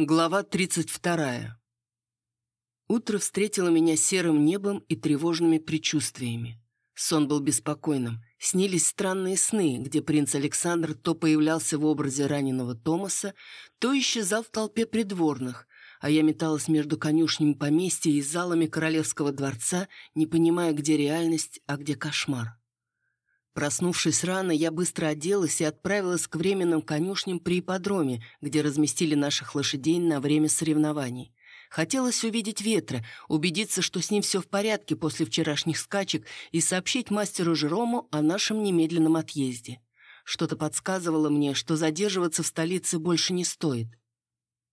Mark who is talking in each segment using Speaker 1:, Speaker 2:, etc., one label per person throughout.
Speaker 1: Глава 32. Утро встретило меня серым небом и тревожными предчувствиями. Сон был беспокойным. Снились странные сны, где принц Александр то появлялся в образе раненого Томаса, то исчезал в толпе придворных, а я металась между конюшнями поместья и залами королевского дворца, не понимая, где реальность, а где кошмар. Проснувшись рано, я быстро оделась и отправилась к временным конюшням при ипподроме, где разместили наших лошадей на время соревнований. Хотелось увидеть ветра, убедиться, что с ним все в порядке после вчерашних скачек и сообщить мастеру Жерому о нашем немедленном отъезде. Что-то подсказывало мне, что задерживаться в столице больше не стоит.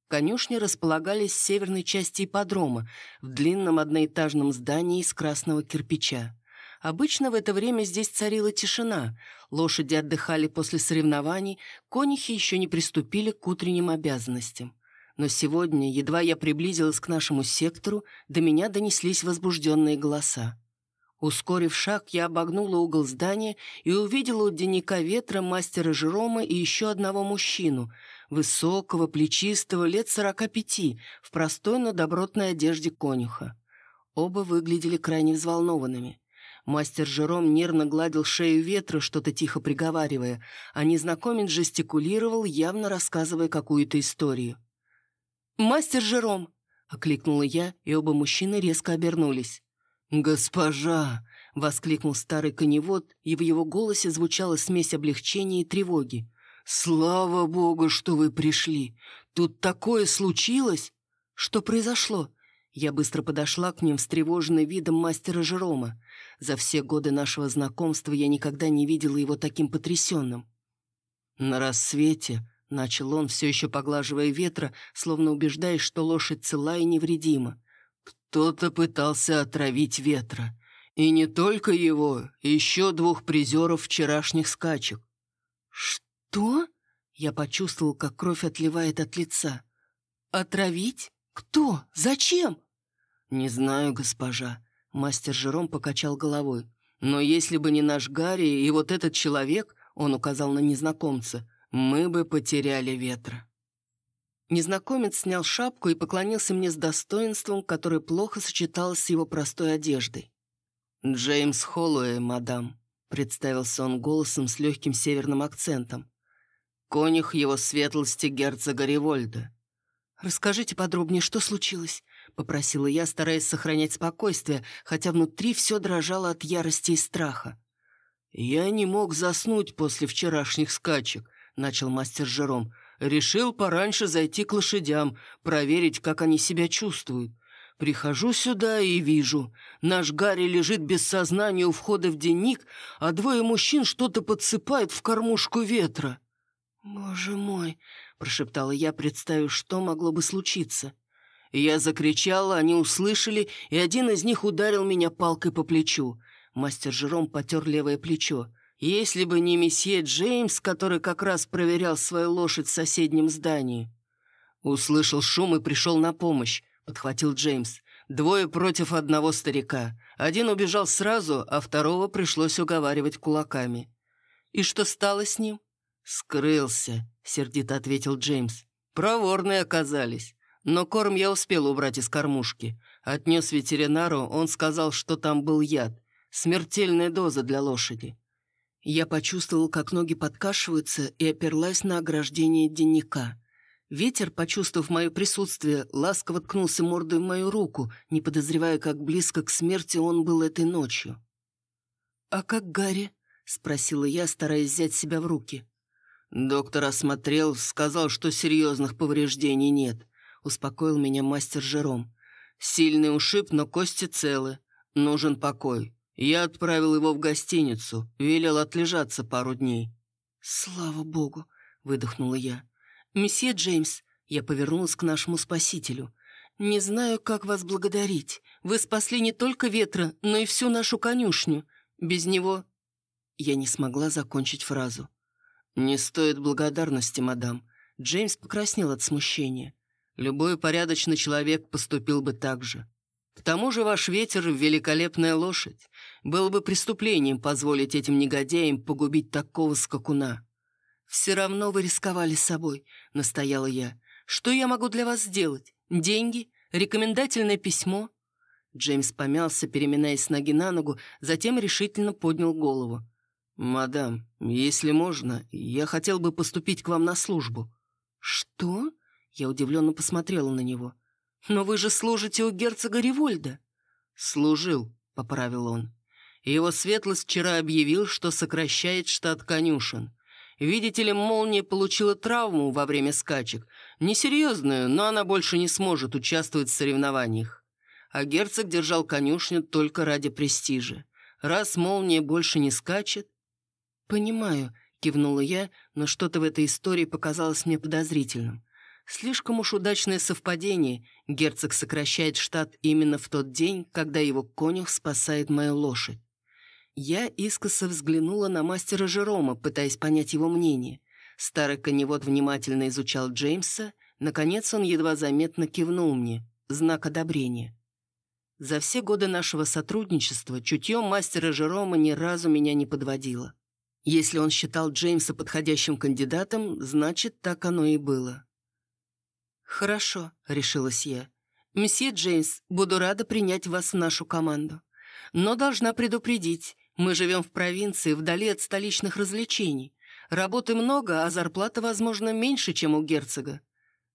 Speaker 1: Конюшни располагались в северной части ипподрома, в длинном одноэтажном здании из красного кирпича. Обычно в это время здесь царила тишина. Лошади отдыхали после соревнований, конюхи еще не приступили к утренним обязанностям. Но сегодня, едва я приблизилась к нашему сектору, до меня донеслись возбужденные голоса. Ускорив шаг, я обогнула угол здания и увидела у денника ветра мастера Жерома и еще одного мужчину, высокого, плечистого, лет сорока пяти, в простой, но добротной одежде конюха. Оба выглядели крайне взволнованными. Мастер Жером нервно гладил шею ветра, что-то тихо приговаривая, а незнакомец жестикулировал, явно рассказывая какую-то историю. «Мастер Жером!» — окликнула я, и оба мужчины резко обернулись. «Госпожа!» — воскликнул старый коневод, и в его голосе звучала смесь облегчения и тревоги. «Слава богу, что вы пришли! Тут такое случилось!» «Что произошло?» Я быстро подошла к ним, встревоженной видом мастера Жерома. За все годы нашего знакомства я никогда не видела его таким потрясенным. «На рассвете», — начал он, все еще поглаживая ветра, словно убеждаясь, что лошадь цела и невредима. «Кто-то пытался отравить ветра. И не только его, еще двух призеров вчерашних скачек». «Что?» — я почувствовал, как кровь отливает от лица. «Отравить? Кто? Зачем?» «Не знаю, госпожа», — мастер Жером покачал головой. «Но если бы не наш Гарри и вот этот человек, — он указал на незнакомца, — мы бы потеряли ветра». Незнакомец снял шапку и поклонился мне с достоинством, которое плохо сочеталось с его простой одеждой. «Джеймс Холлоуэй, мадам», — представился он голосом с легким северным акцентом. «Конюх его светлости герцога Револьда». «Расскажите подробнее, что случилось?» — попросила я, стараясь сохранять спокойствие, хотя внутри все дрожало от ярости и страха. «Я не мог заснуть после вчерашних скачек», — начал мастер Жером. «Решил пораньше зайти к лошадям, проверить, как они себя чувствуют. Прихожу сюда и вижу. Наш Гарри лежит без сознания у входа в денник, а двое мужчин что-то подсыпают в кормушку ветра». «Боже мой!» — прошептала я, представив, что могло бы случиться. Я закричала, они услышали, и один из них ударил меня палкой по плечу. Мастер Жером потер левое плечо. Если бы не месье Джеймс, который как раз проверял свою лошадь в соседнем здании. Услышал шум и пришел на помощь, подхватил Джеймс. Двое против одного старика. Один убежал сразу, а второго пришлось уговаривать кулаками. «И что стало с ним?» «Скрылся», — сердито ответил Джеймс. «Проворные оказались. Но корм я успел убрать из кормушки. Отнес ветеринару, он сказал, что там был яд. Смертельная доза для лошади. Я почувствовал, как ноги подкашиваются, и оперлась на ограждение денника. Ветер, почувствовав мое присутствие, ласково ткнулся мордой в мою руку, не подозревая, как близко к смерти он был этой ночью. «А как Гарри?» — спросила я, стараясь взять себя в руки. Доктор осмотрел, сказал, что серьезных повреждений нет успокоил меня мастер Жером. «Сильный ушиб, но кости целы. Нужен покой. Я отправил его в гостиницу, велел отлежаться пару дней». «Слава богу!» — выдохнула я. «Месье Джеймс», — я повернулась к нашему спасителю. «Не знаю, как вас благодарить. Вы спасли не только ветра, но и всю нашу конюшню. Без него...» Я не смогла закончить фразу. «Не стоит благодарности, мадам». Джеймс покраснел от смущения. Любой порядочный человек поступил бы так же. К тому же ваш ветер — великолепная лошадь. Было бы преступлением позволить этим негодяям погубить такого скакуна. «Все равно вы рисковали собой», — настояла я. Что я могу для вас сделать? Деньги? Рекомендательное письмо?» Джеймс помялся, переминаясь с ноги на ногу, затем решительно поднял голову. «Мадам, если можно, я хотел бы поступить к вам на службу». «Что?» Я удивленно посмотрела на него. «Но вы же служите у герцога Револьда». «Служил», — поправил он. «Его светлость вчера объявил, что сокращает штат конюшен. Видите ли, молния получила травму во время скачек. Несерьезную, но она больше не сможет участвовать в соревнованиях. А герцог держал конюшню только ради престижа. Раз молния больше не скачет... «Понимаю», — кивнула я, но что-то в этой истории показалось мне подозрительным. Слишком уж удачное совпадение. Герцог сокращает штат именно в тот день, когда его конюх спасает мою лошадь. Я искоса взглянула на мастера Жерома, пытаясь понять его мнение. Старый коневод внимательно изучал Джеймса. Наконец он едва заметно кивнул мне. Знак одобрения. За все годы нашего сотрудничества чутье мастера Жерома ни разу меня не подводило. Если он считал Джеймса подходящим кандидатом, значит, так оно и было. «Хорошо», — решилась я. «Месье Джеймс, буду рада принять вас в нашу команду. Но должна предупредить, мы живем в провинции, вдали от столичных развлечений. Работы много, а зарплата, возможно, меньше, чем у герцога».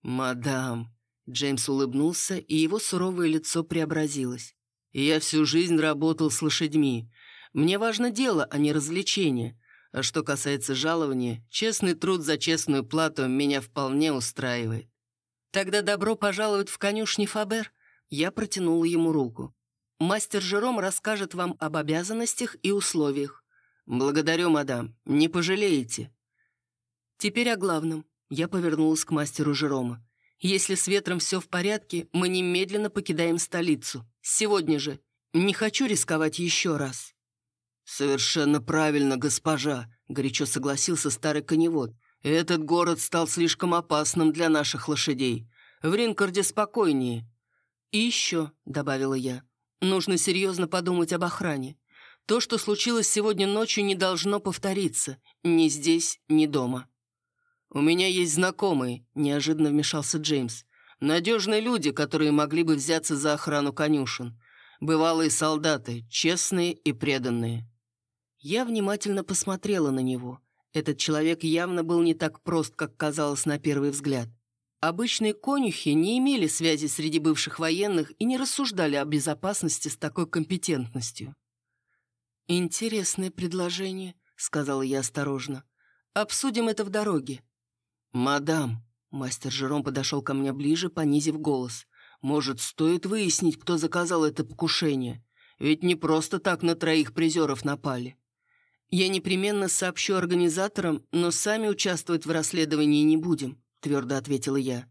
Speaker 1: «Мадам», — Джеймс улыбнулся, и его суровое лицо преобразилось. «Я всю жизнь работал с лошадьми. Мне важно дело, а не развлечение. А что касается жалования, честный труд за честную плату меня вполне устраивает». «Тогда добро пожаловать в конюшни Фабер». Я протянула ему руку. Мастер Жером расскажет вам об обязанностях и условиях. Благодарю, мадам. Не пожалеете. Теперь о главном. Я повернулась к мастеру Жерома. Если с ветром все в порядке, мы немедленно покидаем столицу. Сегодня же. Не хочу рисковать еще раз. «Совершенно правильно, госпожа», — горячо согласился старый коневод. «Этот город стал слишком опасным для наших лошадей. В Ринкарде спокойнее». «И еще», — добавила я, Нужно серьезно подумать об охране. То, что случилось сегодня ночью, не должно повториться. Ни здесь, ни дома. «У меня есть знакомые», — неожиданно вмешался Джеймс. «Надежные люди, которые могли бы взяться за охрану конюшен. Бывалые солдаты, честные и преданные». Я внимательно посмотрела на него. Этот человек явно был не так прост, как казалось на первый взгляд. Обычные конюхи не имели связи среди бывших военных и не рассуждали о безопасности с такой компетентностью. «Интересное предложение», — сказала я осторожно. «Обсудим это в дороге». «Мадам», — мастер Жером подошел ко мне ближе, понизив голос, «может, стоит выяснить, кто заказал это покушение? Ведь не просто так на троих призеров напали». «Я непременно сообщу организаторам, но сами участвовать в расследовании не будем», — твердо ответила я.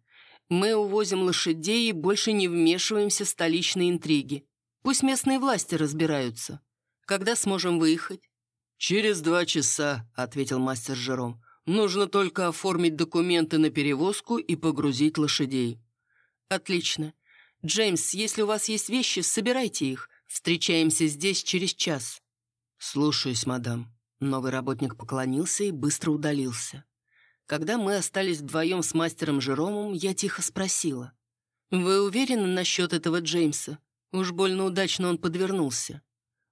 Speaker 1: «Мы увозим лошадей и больше не вмешиваемся в столичные интриги. Пусть местные власти разбираются. Когда сможем выехать?» «Через два часа», — ответил мастер Жером. «Нужно только оформить документы на перевозку и погрузить лошадей». «Отлично. Джеймс, если у вас есть вещи, собирайте их. Встречаемся здесь через час». «Слушаюсь, мадам». Новый работник поклонился и быстро удалился. Когда мы остались вдвоем с мастером Жеромом, я тихо спросила. «Вы уверены насчет этого Джеймса? Уж больно удачно он подвернулся».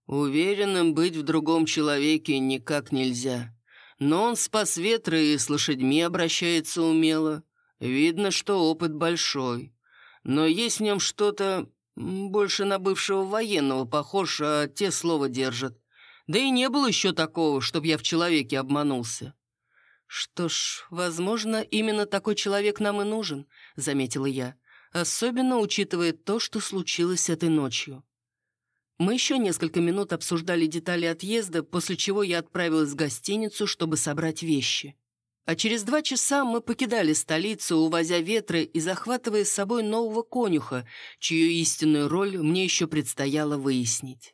Speaker 1: «Уверенным быть в другом человеке никак нельзя. Но он спас ветры и с лошадьми обращается умело. Видно, что опыт большой. Но есть в нем что-то больше на бывшего военного похож, а те слова держат. Да и не было еще такого, чтобы я в человеке обманулся. «Что ж, возможно, именно такой человек нам и нужен», — заметила я, особенно учитывая то, что случилось этой ночью. Мы еще несколько минут обсуждали детали отъезда, после чего я отправилась в гостиницу, чтобы собрать вещи. А через два часа мы покидали столицу, увозя ветры и захватывая с собой нового конюха, чью истинную роль мне еще предстояло выяснить.